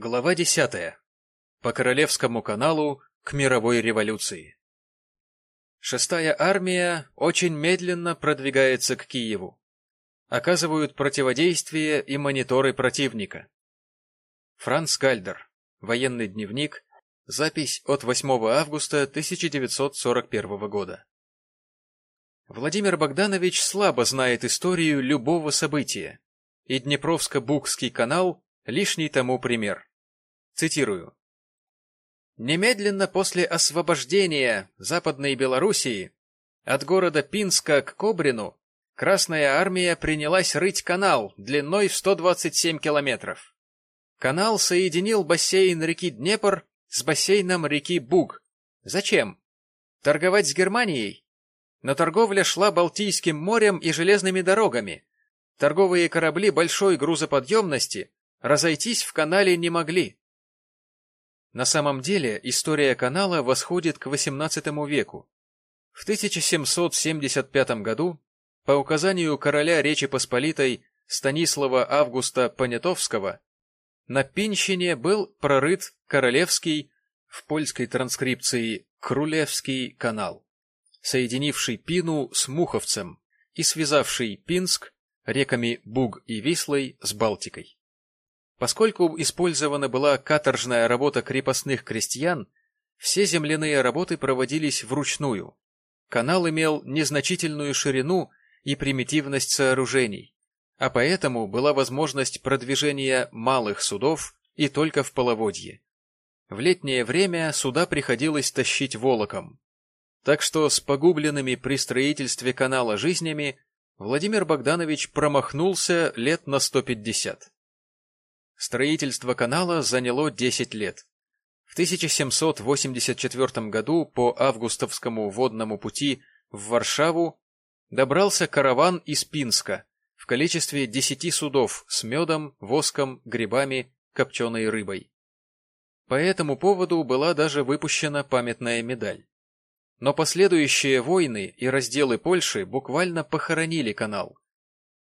Глава 10. По Королевскому каналу к мировой революции. Шестая армия очень медленно продвигается к Киеву. Оказывают противодействие и мониторы противника. Франц Гальдер. Военный дневник. Запись от 8 августа 1941 года. Владимир Богданович слабо знает историю любого события, и Днепровско-Букский канал – лишний тому пример. Цитирую. Немедленно после освобождения Западной Белоруссии от города Пинска к Кобрину Красная армия принялась рыть канал длиной в 127 километров. Канал соединил бассейн реки Днепр с бассейном реки Буг. Зачем? Торговать с Германией? Но торговля шла Балтийским морем и железными дорогами. Торговые корабли большой грузоподъемности разойтись в канале не могли. На самом деле история канала восходит к XVIII веку. В 1775 году по указанию короля Речи Посполитой Станислава Августа Понятовского на Пинщине был прорыт Королевский, в польской транскрипции Крулевский канал, соединивший Пину с Муховцем и связавший Пинск реками Буг и Вислой с Балтикой. Поскольку использована была каторжная работа крепостных крестьян, все земляные работы проводились вручную. Канал имел незначительную ширину и примитивность сооружений, а поэтому была возможность продвижения малых судов и только в половодье. В летнее время суда приходилось тащить волоком. Так что с погубленными при строительстве канала жизнями Владимир Богданович промахнулся лет на 150. Строительство канала заняло 10 лет. В 1784 году по Августовскому водному пути в Варшаву добрался караван из Пинска в количестве 10 судов с медом, воском, грибами, копченой рыбой. По этому поводу была даже выпущена памятная медаль. Но последующие войны и разделы Польши буквально похоронили канал.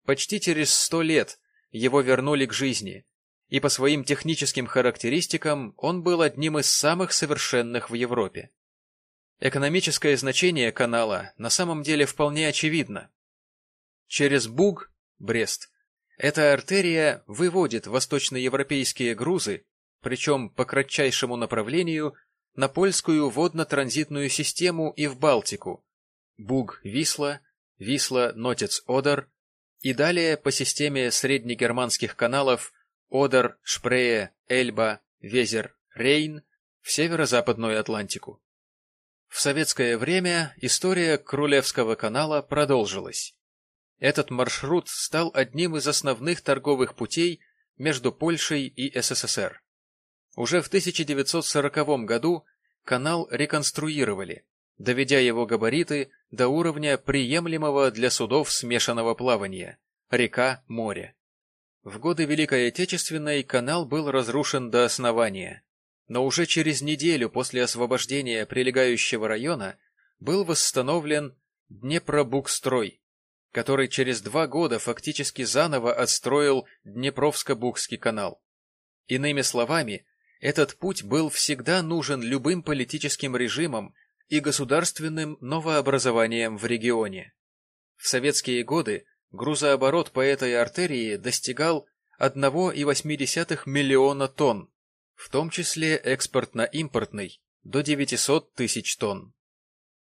Почти через сто лет его вернули к жизни, и по своим техническим характеристикам он был одним из самых совершенных в Европе. Экономическое значение канала на самом деле вполне очевидно. Через Буг, Брест, эта артерия выводит восточноевропейские грузы, причем по кратчайшему направлению, на польскую водно-транзитную систему и в Балтику, Буг-Висла, Висла-Нотец-Одер и далее по системе среднегерманских каналов Одер, Шпрее, Эльба, Везер, Рейн в северо-западную Атлантику. В советское время история Крулевского канала продолжилась. Этот маршрут стал одним из основных торговых путей между Польшей и СССР. Уже в 1940 году канал реконструировали, доведя его габариты до уровня приемлемого для судов смешанного плавания – река-море. В годы Великой Отечественной канал был разрушен до основания, но уже через неделю после освобождения прилегающего района был восстановлен Днепробукстрой, который через два года фактически заново отстроил Днепровско-Букский канал. Иными словами, этот путь был всегда нужен любым политическим режимам и государственным новообразованием в регионе. В советские годы грузооборот по этой артерии достигал 1,8 миллиона тонн, в том числе экспортно-импортный, до 900 тысяч тонн.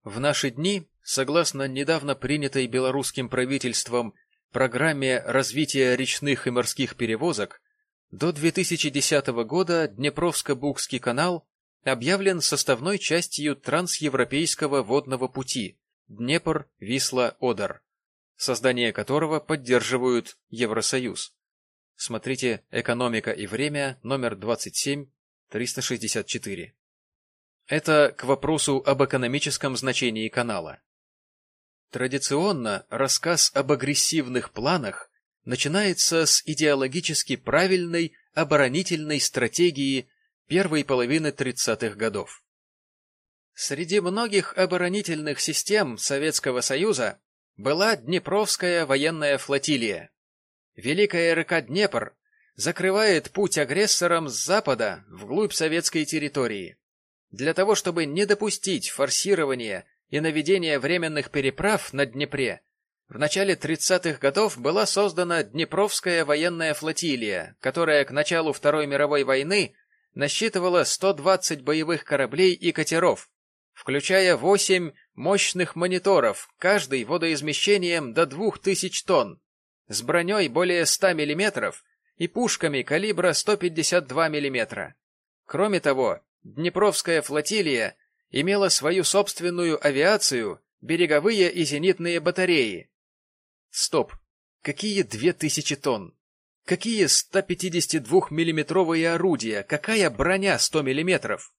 В наши дни, согласно недавно принятой белорусским правительством программе развития речных и морских перевозок, до 2010 года Днепровско-Букский канал объявлен составной частью трансевропейского водного пути Днепр-Висла-Одер создание которого поддерживают Евросоюз. Смотрите «Экономика и время», номер 27, 364. Это к вопросу об экономическом значении канала. Традиционно рассказ об агрессивных планах начинается с идеологически правильной оборонительной стратегии первой половины 30-х годов. Среди многих оборонительных систем Советского Союза была Днепровская военная флотилия. Великая река Днепр закрывает путь агрессорам с запада вглубь советской территории. Для того, чтобы не допустить форсирования и наведения временных переправ на Днепре, в начале 30-х годов была создана Днепровская военная флотилия, которая к началу Второй мировой войны насчитывала 120 боевых кораблей и катеров, включая 8 мощных мониторов, каждый водоизмещением до 2000 тонн, с броней более 100 мм и пушками калибра 152 мм. Кроме того, Днепровская флотилия имела свою собственную авиацию, береговые и зенитные батареи. Стоп. Какие 2000 тонн? Какие 152-миллиметровые орудия? Какая броня 100 миллиметров?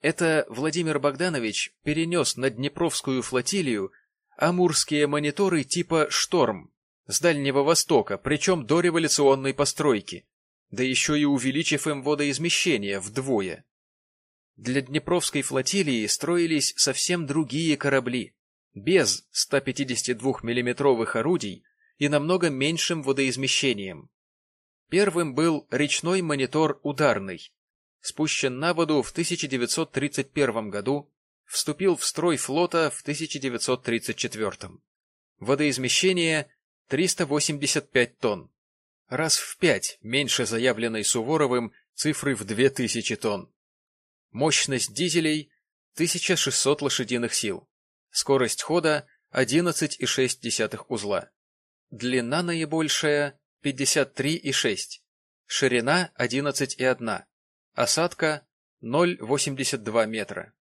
Это Владимир Богданович перенес на Днепровскую флотилию амурские мониторы типа «Шторм» с Дальнего Востока, причем до революционной постройки, да еще и увеличив им водоизмещение вдвое. Для Днепровской флотилии строились совсем другие корабли, без 152 миллиметровых орудий и намного меньшим водоизмещением. Первым был речной монитор «Ударный», спущен на воду в 1931 году, вступил в строй флота в 1934. Водоизмещение 385 тонн. Раз в пять меньше заявленной Суворовым цифры в 2000 тонн. Мощность дизелей 1600 лошадиных сил. Скорость хода 11,6 узла. Длина наибольшая 53,6. Ширина 11,1. Осадка 0,82 метра.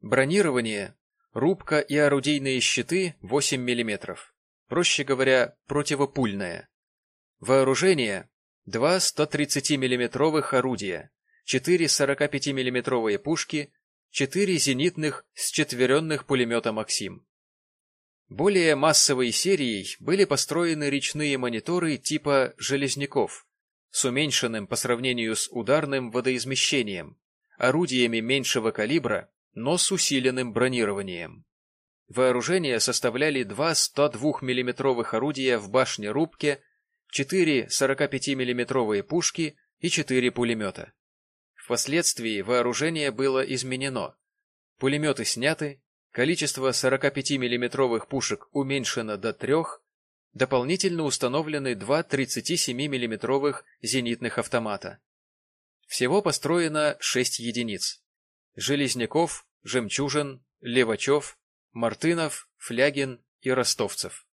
Бронирование, рубка и орудийные щиты 8 мм. Проще говоря, противопульное. Вооружение – два 130 миллиметровых орудия, четыре 45 миллиметровые пушки, четыре зенитных с четверенных пулемета «Максим». Более массовой серией были построены речные мониторы типа «Железняков», с уменьшенным по сравнению с ударным водоизмещением, орудиями меньшего калибра, но с усиленным бронированием. Вооружение составляли два 102 миллиметровых орудия в башне-рубке, четыре 45 миллиметровые пушки и четыре пулемета. Впоследствии вооружение было изменено. Пулеметы сняты, количество 45 миллиметровых пушек уменьшено до трех, дополнительно установлены два 37 миллиметровых зенитных автомата. Всего построено шесть единиц. Железняков, Жемчужин, Левачев, Мартынов, Флягин и Ростовцев.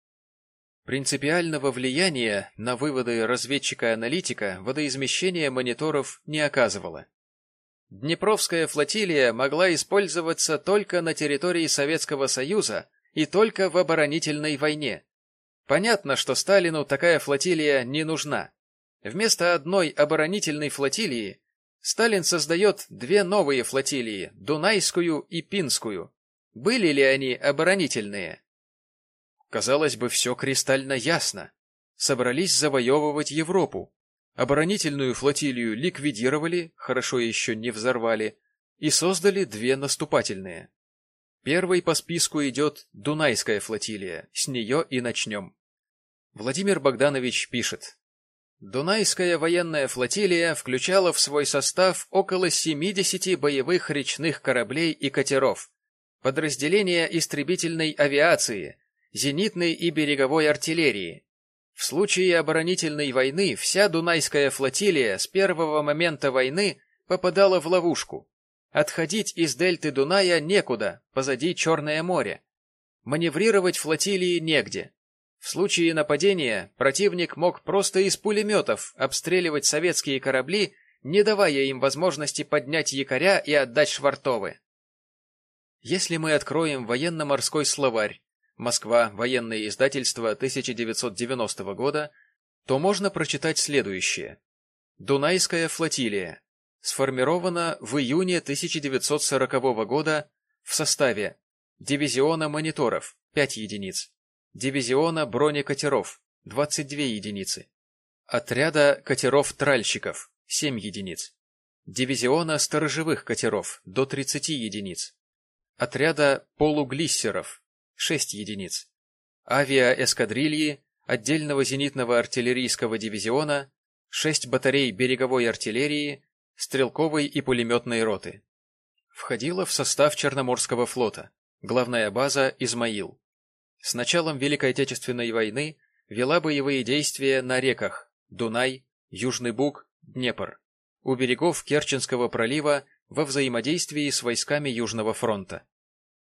Принципиального влияния на выводы разведчика-аналитика водоизмещение мониторов не оказывало. Днепровская флотилия могла использоваться только на территории Советского Союза и только в оборонительной войне, Понятно, что Сталину такая флотилия не нужна. Вместо одной оборонительной флотилии Сталин создает две новые флотилии – Дунайскую и Пинскую. Были ли они оборонительные? Казалось бы, все кристально ясно. Собрались завоевывать Европу. Оборонительную флотилию ликвидировали, хорошо еще не взорвали, и создали две наступательные. Первой по списку идет Дунайская флотилия, с нее и начнем. Владимир Богданович пишет. Дунайская военная флотилия включала в свой состав около 70 боевых речных кораблей и катеров, подразделения истребительной авиации, зенитной и береговой артиллерии. В случае оборонительной войны вся Дунайская флотилия с первого момента войны попадала в ловушку. Отходить из дельты Дуная некуда, позади Черное море. Маневрировать флотилии негде. В случае нападения противник мог просто из пулеметов обстреливать советские корабли, не давая им возможности поднять якоря и отдать швартовы. Если мы откроем военно-морской словарь «Москва. Военное издательство 1990 года», то можно прочитать следующее. Дунайская флотилия сформирована в июне 1940 года в составе дивизиона мониторов 5 единиц, дивизиона бронекатеров 22 единицы, отряда катеров-тральщиков 7 единиц, дивизиона сторожевых катеров до 30 единиц, отряда полуглиссеров 6 единиц, авиаэскадрильи отдельного зенитного артиллерийского дивизиона шесть батарей береговой артиллерии, стрелковой и пулеметной роты. Входила в состав Черноморского флота, главная база Измаил. С началом Великой Отечественной войны вела боевые действия на реках Дунай, Южный Буг, Днепр, у берегов Керченского пролива во взаимодействии с войсками Южного фронта.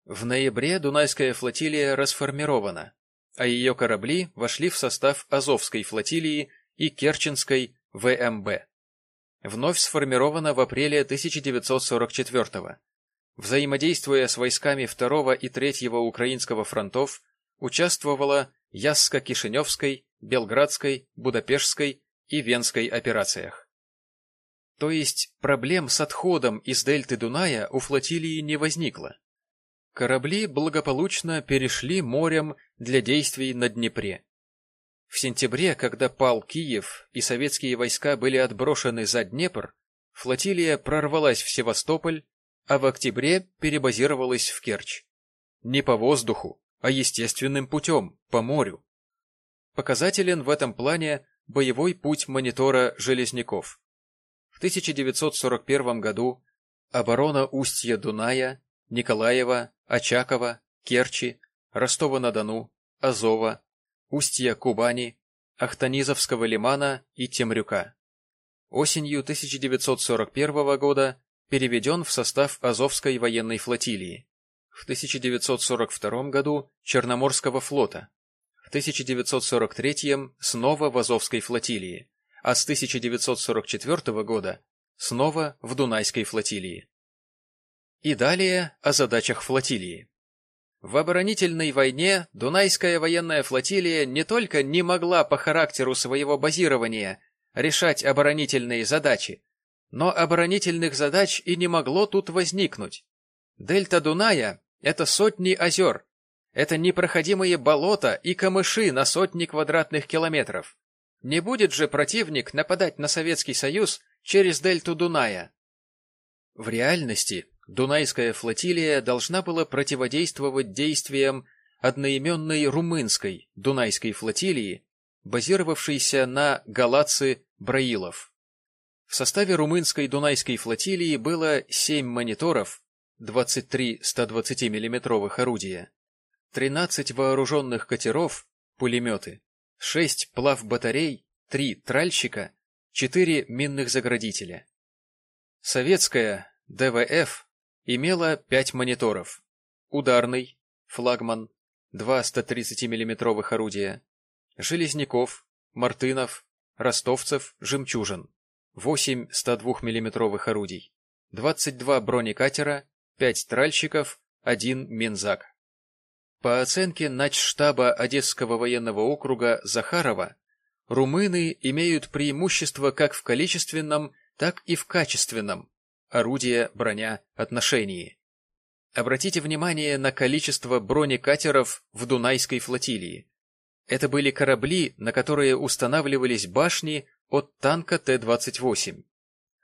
В ноябре Дунайская флотилия расформирована, а ее корабли вошли в состав Азовской флотилии и Керченской ВМБ. Вновь сформирована в апреле 1944 -го. Взаимодействуя с войсками 2 и 3 Украинского фронтов, участвовала Ясско-Кишиневской, Белградской, Будапештской и Венской операциях. То есть проблем с отходом из дельты Дуная у флотилии не возникло. Корабли благополучно перешли морем для действий на Днепре. В сентябре, когда пал Киев и советские войска были отброшены за Днепр, флотилия прорвалась в Севастополь, а в октябре перебазировалась в Керчь. Не по воздуху, а естественным путем, по морю. Показателен в этом плане боевой путь монитора Железняков. В 1941 году оборона устья Дуная, Николаева, Очакова, Керчи, Ростова-на-Дону, Азова, устья Кубани, Ахтанизовского лимана и Темрюка. Осенью 1941 года переведен в состав Азовской военной флотилии. В 1942 году Черноморского флота, в 1943 снова в Азовской флотилии, а с 1944 года снова в Дунайской флотилии. И далее о задачах флотилии. В оборонительной войне Дунайская военная флотилия не только не могла по характеру своего базирования решать оборонительные задачи, но оборонительных задач и не могло тут возникнуть. Дельта Дуная — это сотни озер, это непроходимые болота и камыши на сотни квадратных километров. Не будет же противник нападать на Советский Союз через дельту Дуная. В реальности Дунайская флотилия должна была противодействовать действиям одноименной румынской Дунайской флотилии, базировавшейся на Галаце Браилов. В составе румынской Дунайской флотилии было 7 мониторов, 23 120 миллиметровых орудия, 13 вооруженных катеров, пулеметы, 6 плавбатарей, 3 тральщика, 4 минных заградителя. Советская ДВФ имела 5 мониторов. Ударный, флагман, 2 130 миллиметровых орудия, Железняков, Мартынов, Ростовцев, Жемчужин, 8 102 миллиметровых орудий, 22 бронекатера, 5 тральщиков, 1 Минзак. По оценке начштаба Одесского военного округа Захарова, румыны имеют преимущество как в количественном, так и в качественном орудия, броня, отношении. Обратите внимание на количество бронекатеров в Дунайской флотилии. Это были корабли, на которые устанавливались башни от танка Т-28.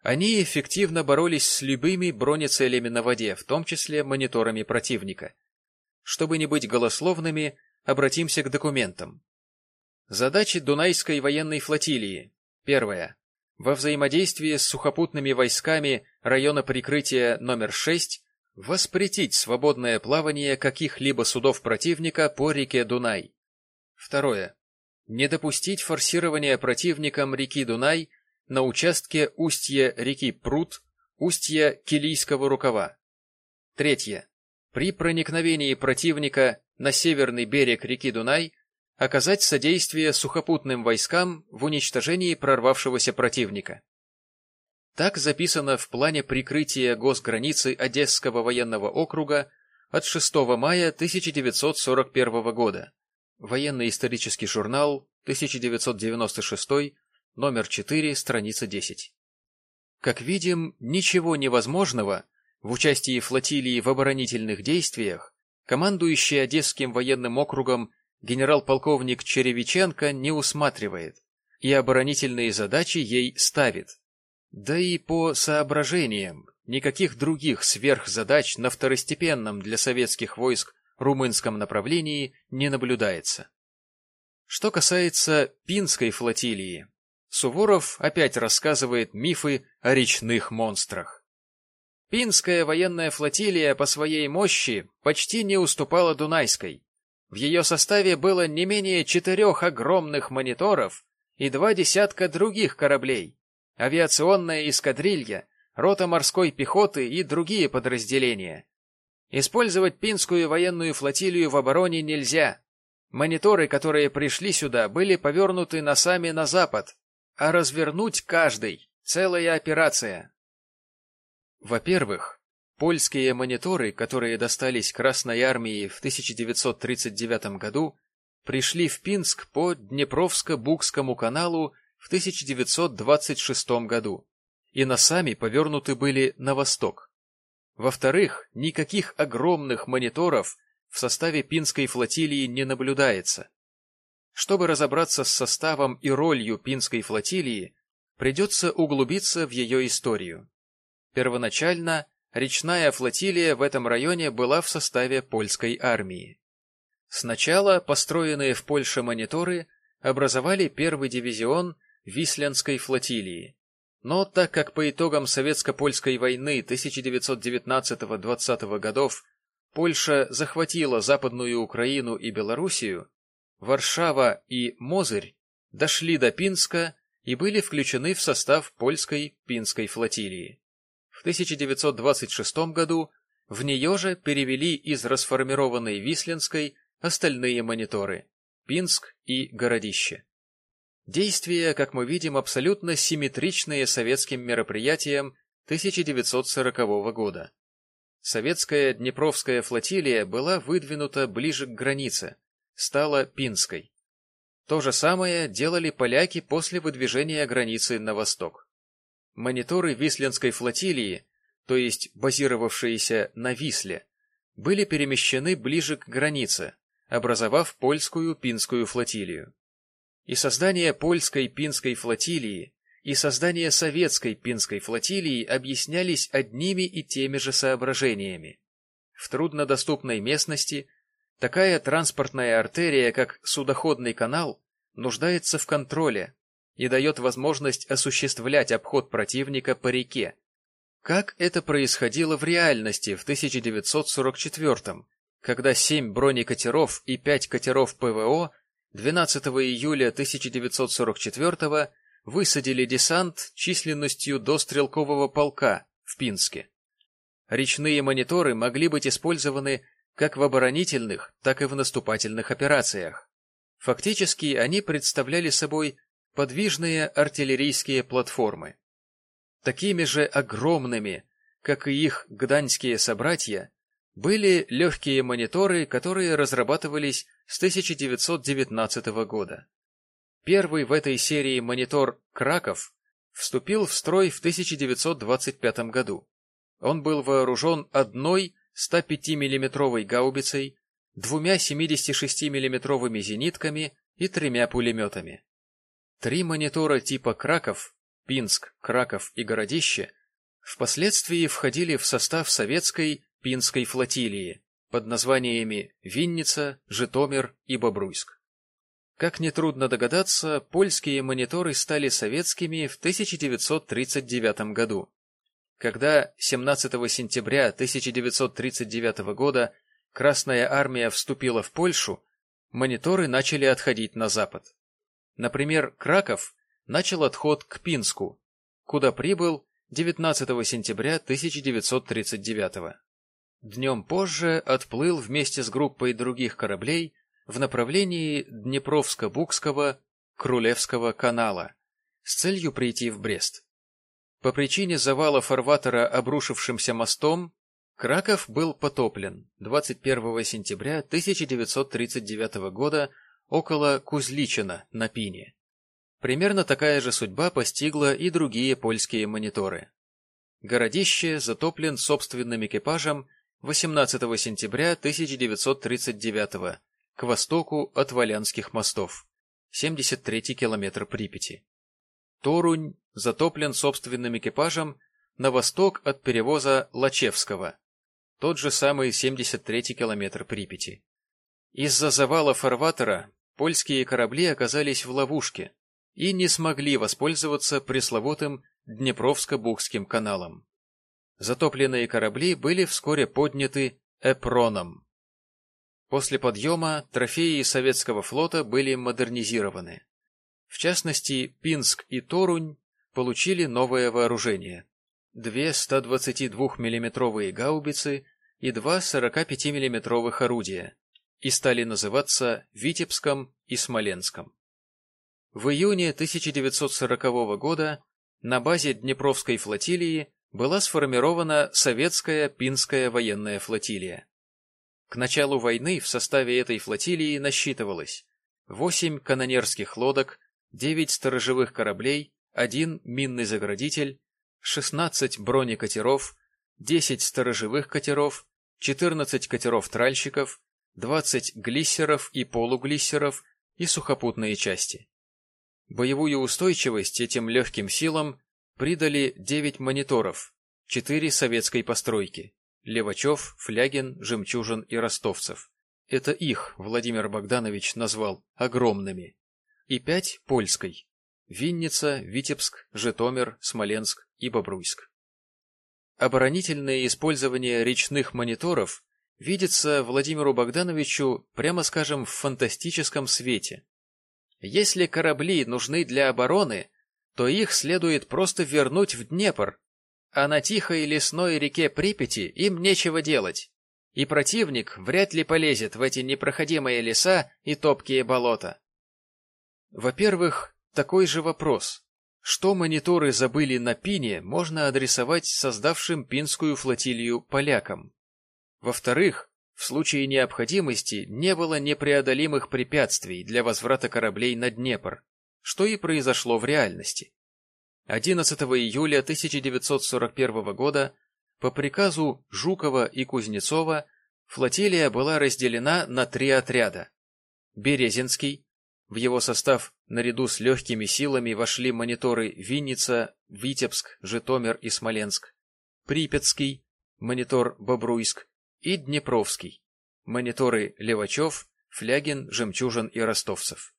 Они эффективно боролись с любыми бронецелями на воде, в том числе мониторами противника. Чтобы не быть голословными, обратимся к документам. Задачи Дунайской военной флотилии. Первое во взаимодействии с сухопутными войсками района прикрытия номер 6 воспретить свободное плавание каких-либо судов противника по реке Дунай. Второе. Не допустить форсирования противником реки Дунай на участке устья реки Прут, устья Килийского рукава. Третье. При проникновении противника на северный берег реки Дунай оказать содействие сухопутным войскам в уничтожении прорвавшегося противника. Так записано в плане прикрытия госграницы Одесского военного округа от 6 мая 1941 года. Военный исторический журнал, 1996, номер 4, страница 10. Как видим, ничего невозможного в участии флотилии в оборонительных действиях командующий Одесским военным округом генерал-полковник Черевиченко не усматривает и оборонительные задачи ей ставит. Да и по соображениям никаких других сверхзадач на второстепенном для советских войск румынском направлении не наблюдается. Что касается Пинской флотилии, Суворов опять рассказывает мифы о речных монстрах. Пинская военная флотилия по своей мощи почти не уступала Дунайской. В ее составе было не менее четырех огромных мониторов и два десятка других кораблей, авиационная эскадрилья, рота морской пехоты и другие подразделения. Использовать Пинскую военную флотилию в обороне нельзя. Мониторы, которые пришли сюда, были повернуты носами на запад, а развернуть каждый — целая операция. Во-первых, польские мониторы, которые достались Красной армии в 1939 году, пришли в Пинск по Днепровско-Букскому каналу в 1926 году и носами повернуты были на восток. Во-вторых, никаких огромных мониторов в составе Пинской флотилии не наблюдается. Чтобы разобраться с составом и ролью Пинской флотилии, придется углубиться в ее историю. Первоначально речная флотилия в этом районе была в составе польской армии. Сначала построенные в Польше мониторы образовали первый дивизион Висленской флотилии. Но так как по итогам Советско-Польской войны 1919-20 годов Польша захватила Западную Украину и Белоруссию, Варшава и Мозырь дошли до Пинска и были включены в состав польской Пинской флотилии. В 1926 году в нее же перевели из расформированной Висленской остальные мониторы – Пинск и Городище. Действия, как мы видим, абсолютно симметричные советским мероприятиям 1940 года. Советская Днепровская флотилия была выдвинута ближе к границе, стала Пинской. То же самое делали поляки после выдвижения границы на восток. Мониторы Висленской флотилии, то есть базировавшиеся на Висле, были перемещены ближе к границе, образовав польскую Пинскую флотилию. И создание польской Пинской флотилии, и создание советской Пинской флотилии объяснялись одними и теми же соображениями. В труднодоступной местности такая транспортная артерия, как судоходный канал, нуждается в контроле и дает возможность осуществлять обход противника по реке. Как это происходило в реальности в 1944 когда семь бронекатеров и пять катеров ПВО 12 июля 1944 высадили десант численностью до стрелкового полка в Пинске. Речные мониторы могли быть использованы как в оборонительных, так и в наступательных операциях. Фактически они представляли собой подвижные артиллерийские платформы. Такими же огромными, как и их гданьские собратья, были легкие мониторы, которые разрабатывались с 1919 года. Первый в этой серии монитор «Краков» вступил в строй в 1925 году. Он был вооружен одной 105 миллиметровой гаубицей, двумя 76 миллиметровыми зенитками и тремя пулеметами. Три монитора типа «Краков» — Пинск, Краков и Городище — впоследствии входили в состав советской Пинской флотилии под названиями Винница, Житомир и Бобруйск. Как нетрудно догадаться, польские мониторы стали советскими в 1939 году, когда 17 сентября 1939 года Красная армия вступила в Польшу, мониторы начали отходить на запад. Например, Краков начал отход к Пинску, куда прибыл 19 сентября 1939 Днем позже отплыл вместе с группой других кораблей в направлении Днепровско-Букского Крулевского канала с целью прийти в Брест. По причине завала фарватера обрушившимся мостом Краков был потоплен 21 сентября 1939 года около Кузличина на Пине. Примерно такая же судьба постигла и другие польские мониторы. Городище затоплен собственным экипажем 18 сентября 1939 к востоку от Валянских мостов, 73 километр Припяти. Торунь затоплен собственным экипажем на восток от перевоза Лачевского, тот же самый 73 километр Припяти. Из-за завала фарватера польские корабли оказались в ловушке, и не смогли воспользоваться пресловутым Днепровско-Бухским каналом. Затопленные корабли были вскоре подняты Эпроном. После подъема трофеи советского флота были модернизированы. В частности, Пинск и Торунь получили новое вооружение. Две 122 миллиметровые гаубицы и два 45 миллиметровых орудия, и стали называться Витебском и Смоленском. В июне 1940 года на базе Днепровской флотилии была сформирована советская Пинская военная флотилия. К началу войны в составе этой флотилии насчитывалось 8 канонерских лодок, 9 сторожевых кораблей, 1 минный заградитель, 16 бронекатеров, 10 сторожевых катеров, 14 катеров-тральщиков, 20 глиссеров и полуглиссеров и сухопутные части. Боевую устойчивость этим легким силам придали 9 мониторов, 4 советской постройки – Левачев, Флягин, Жемчужин и Ростовцев. Это их Владимир Богданович назвал огромными. И 5 польской – Винница, Витебск, Житомир, Смоленск и Бобруйск. Оборонительное использование речных мониторов видится Владимиру Богдановичу, прямо скажем, в фантастическом свете. Если корабли нужны для обороны, то их следует просто вернуть в Днепр, а на тихой лесной реке Припяти им нечего делать, и противник вряд ли полезет в эти непроходимые леса и топкие болота. Во-первых, такой же вопрос. Что мониторы забыли на Пине, можно адресовать создавшим пинскую флотилию полякам. Во-вторых, в случае необходимости не было непреодолимых препятствий для возврата кораблей на Днепр, что и произошло в реальности. 11 июля 1941 года по приказу Жукова и Кузнецова флотилия была разделена на три отряда. Березинский, в его состав наряду с легкими силами вошли мониторы Винница, Витебск, Житомир и Смоленск, Припятский, монитор Бобруйск и Днепровский, мониторы Левачев, Флягин, Жемчужин и Ростовцев.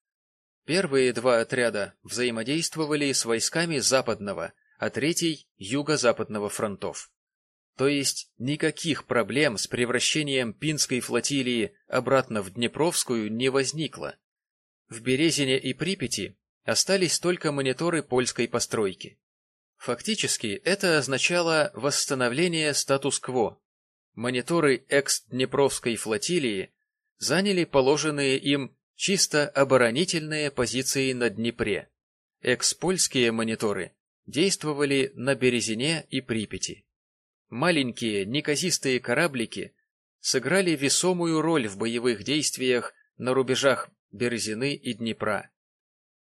Первые два отряда взаимодействовали с войсками Западного, а третий – Юго-Западного фронтов. То есть никаких проблем с превращением Пинской флотилии обратно в Днепровскую не возникло. В Березине и Припяти остались только мониторы польской постройки. Фактически это означало восстановление статус-кво, мониторы экс-Днепровской флотилии заняли положенные им чисто оборонительные позиции на Днепре. Экс-польские мониторы действовали на Березине и Припяти. Маленькие неказистые кораблики сыграли весомую роль в боевых действиях на рубежах Березины и Днепра.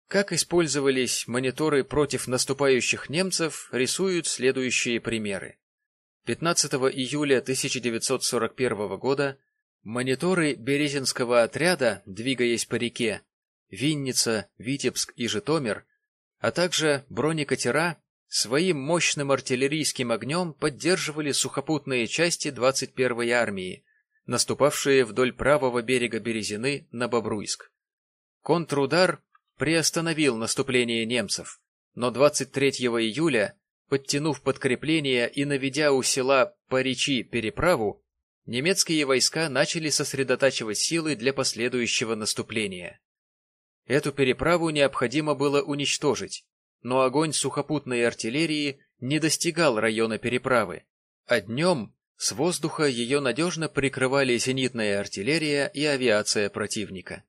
Как использовались мониторы против наступающих немцев, рисуют следующие примеры. 15 июля 1941 года мониторы Березинского отряда, двигаясь по реке, Винница, Витебск и Житомир, а также бронекатера, своим мощным артиллерийским огнем поддерживали сухопутные части 21-й армии, наступавшие вдоль правого берега Березины на Бобруйск. Контрудар приостановил наступление немцев, но 23 июля Подтянув подкрепление и наведя у села Паричи переправу, немецкие войска начали сосредотачивать силы для последующего наступления. Эту переправу необходимо было уничтожить, но огонь сухопутной артиллерии не достигал района переправы, а днем с воздуха ее надежно прикрывали зенитная артиллерия и авиация противника.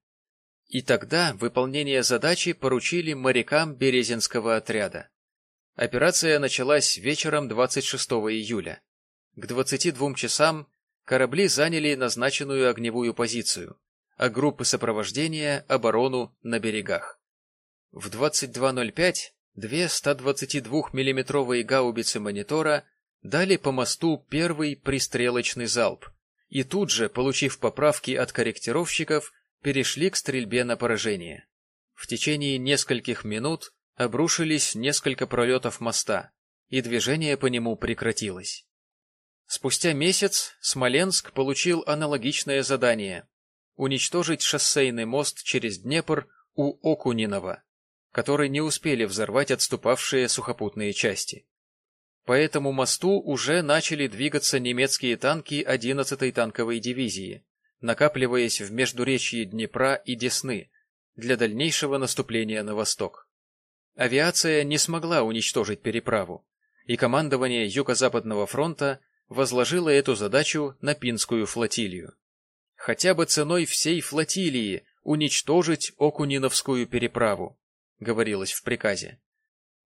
И тогда выполнение задачи поручили морякам Березинского отряда. Операция началась вечером 26 июля. К 22 часам корабли заняли назначенную огневую позицию, а группы сопровождения – оборону на берегах. В 22.05 две 122 миллиметровые гаубицы монитора дали по мосту первый пристрелочный залп, и тут же, получив поправки от корректировщиков, перешли к стрельбе на поражение. В течение нескольких минут обрушились несколько пролетов моста, и движение по нему прекратилось. Спустя месяц Смоленск получил аналогичное задание – уничтожить шоссейный мост через Днепр у Окунинова. который не успели взорвать отступавшие сухопутные части. По этому мосту уже начали двигаться немецкие танки 11-й танковой дивизии, накапливаясь в междуречье Днепра и Десны для дальнейшего наступления на восток. Авиация не смогла уничтожить переправу, и командование Юго-Западного фронта возложило эту задачу на Пинскую флотилию. Хотя бы ценой всей флотилии уничтожить Окуниновскую переправу, говорилось в приказе.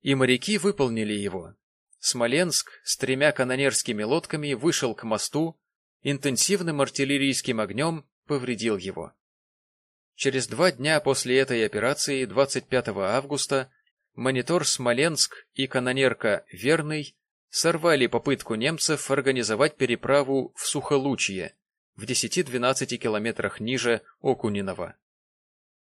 И моряки выполнили его. Смоленск с тремя канонерскими лодками вышел к мосту, интенсивным артиллерийским огнем повредил его. Через два дня после этой операции, 25 августа, монитор «Смоленск» и канонерка «Верный» сорвали попытку немцев организовать переправу в Сухолучье, в 10-12 километрах ниже Окунинова.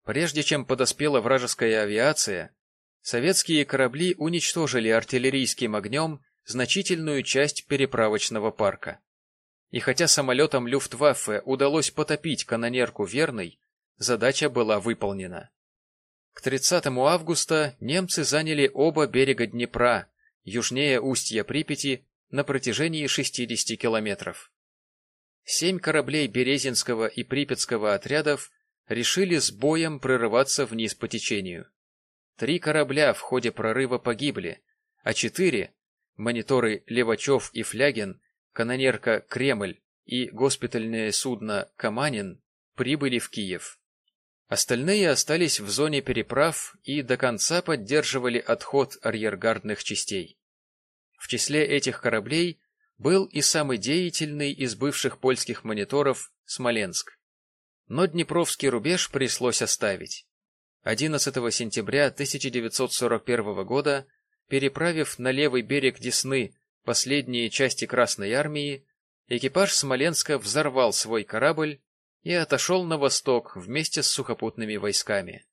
Прежде чем подоспела вражеская авиация, советские корабли уничтожили артиллерийским огнем значительную часть переправочного парка. И хотя самолетам Люфтваффе удалось потопить канонерку «Верный», задача была выполнена. К 30 августа немцы заняли оба берега Днепра, южнее устья Припяти, на протяжении 60 километров. Семь кораблей Березинского и Припятского отрядов решили с боем прорываться вниз по течению. Три корабля в ходе прорыва погибли, а четыре — мониторы Левачев и Флягин, канонерка «Кремль» и госпитальное судно «Каманин» — прибыли в Киев. Остальные остались в зоне переправ и до конца поддерживали отход арьергардных частей. В числе этих кораблей был и самый деятельный из бывших польских мониторов Смоленск. Но Днепровский рубеж пришлось оставить. 11 сентября 1941 года, переправив на левый берег Десны последние части Красной Армии, экипаж Смоленска взорвал свой корабль и отошел на восток вместе с сухопутными войсками.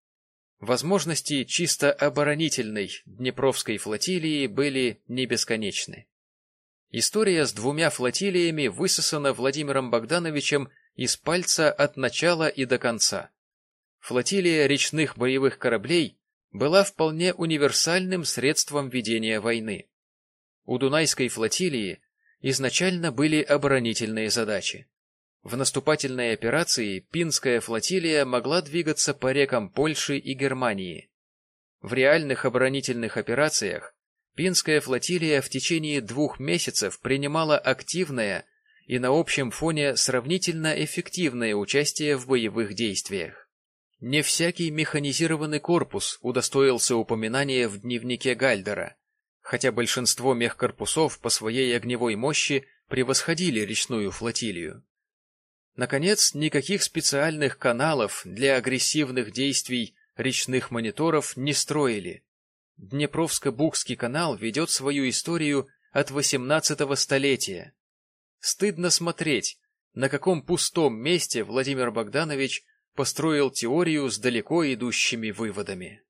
Возможности чисто оборонительной Днепровской флотилии были не бесконечны. История с двумя флотилиями высосана Владимиром Богдановичем из пальца от начала и до конца. Флотилия речных боевых кораблей была вполне универсальным средством ведения войны. У Дунайской флотилии изначально были оборонительные задачи. В наступательной операции Пинская флотилия могла двигаться по рекам Польши и Германии. В реальных оборонительных операциях Пинская флотилия в течение двух месяцев принимала активное и на общем фоне сравнительно эффективное участие в боевых действиях. Не всякий механизированный корпус удостоился упоминания в дневнике Гальдера, хотя большинство мехкорпусов по своей огневой мощи превосходили речную флотилию. Наконец, никаких специальных каналов для агрессивных действий речных мониторов не строили. Днепровско-Букский канал ведет свою историю от XVIII столетия. Стыдно смотреть, на каком пустом месте Владимир Богданович построил теорию с далеко идущими выводами.